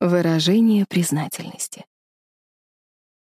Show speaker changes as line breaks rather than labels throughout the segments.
выражение признательности.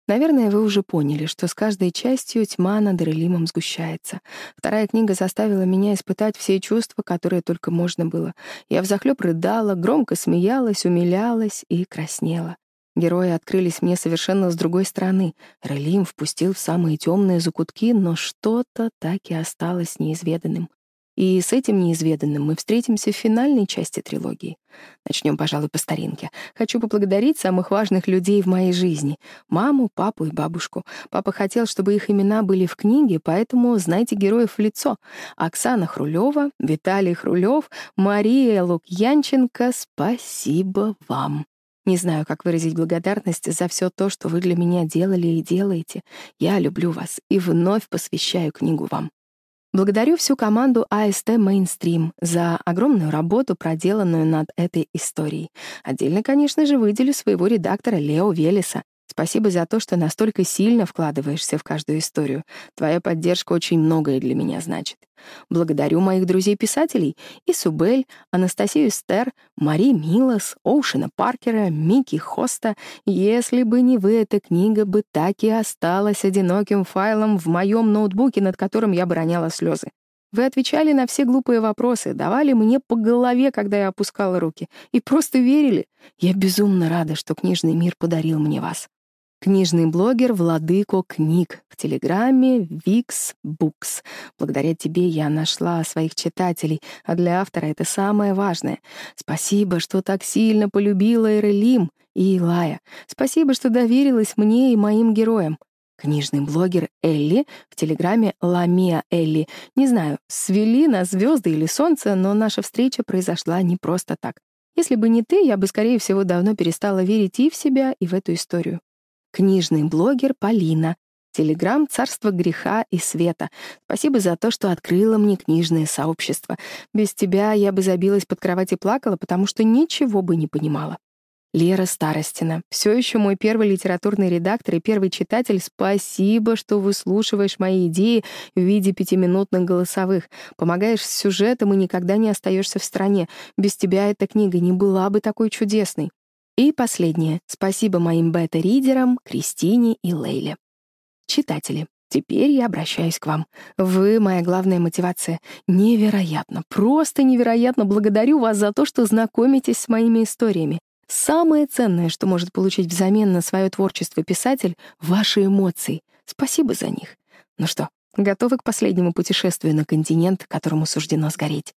Наверное, вы уже поняли, что с каждой частью тьма над Релимом сгущается. Вторая книга заставила меня испытать все чувства, которые только можно было. Я взахлёб рыдала, громко смеялась, умилялась и краснела. Герои открылись мне совершенно с другой стороны. Релим впустил в самые темные закутки, но что-то так и осталось неизведанным. И с этим неизведанным мы встретимся в финальной части трилогии. Начнем, пожалуй, по старинке. Хочу поблагодарить самых важных людей в моей жизни — маму, папу и бабушку. Папа хотел, чтобы их имена были в книге, поэтому знайте героев в лицо. Оксана Хрулева, Виталий Хрулев, Мария Лукьянченко — спасибо вам. Не знаю, как выразить благодарность за все то, что вы для меня делали и делаете. Я люблю вас и вновь посвящаю книгу вам. Благодарю всю команду AST Mainstream за огромную работу, проделанную над этой историей. Отдельно, конечно же, выделю своего редактора Лео Велеса, Спасибо за то, что настолько сильно вкладываешься в каждую историю. Твоя поддержка очень многое для меня значит. Благодарю моих друзей-писателей — Исубель, Анастасию Стер, Мари Милос, Оушена Паркера, Микки Хоста. Если бы не вы, эта книга бы так и осталась одиноким файлом в моем ноутбуке, над которым я бы слезы. Вы отвечали на все глупые вопросы, давали мне по голове, когда я опускала руки, и просто верили. Я безумно рада, что книжный мир подарил мне вас. Книжный блогер Владыко Книг в Телеграме Викс Букс. Благодаря тебе я нашла своих читателей, а для автора это самое важное. Спасибо, что так сильно полюбила Эрелим и Илая. Спасибо, что доверилась мне и моим героям. Книжный блогер Элли в телеграме «Ламия Элли». Не знаю, свели нас звезды или солнце, но наша встреча произошла не просто так. Если бы не ты, я бы, скорее всего, давно перестала верить и в себя, и в эту историю. Книжный блогер Полина. Телеграм «Царство греха и света». Спасибо за то, что открыла мне книжное сообщество. Без тебя я бы забилась под кровать и плакала, потому что ничего бы не понимала. Лера Старостина. Все еще мой первый литературный редактор и первый читатель. Спасибо, что выслушиваешь мои идеи в виде пятиминутных голосовых. Помогаешь с сюжетом и никогда не остаешься в стороне. Без тебя эта книга не была бы такой чудесной. И последнее. Спасибо моим бета-ридерам Кристине и Лейле. Читатели, теперь я обращаюсь к вам. Вы — моя главная мотивация. Невероятно, просто невероятно благодарю вас за то, что знакомитесь с моими историями. Самое ценное, что может получить взамен на свое творчество писатель — ваши эмоции. Спасибо за них. Ну что, готовы к последнему путешествию на континент, которому суждено сгореть?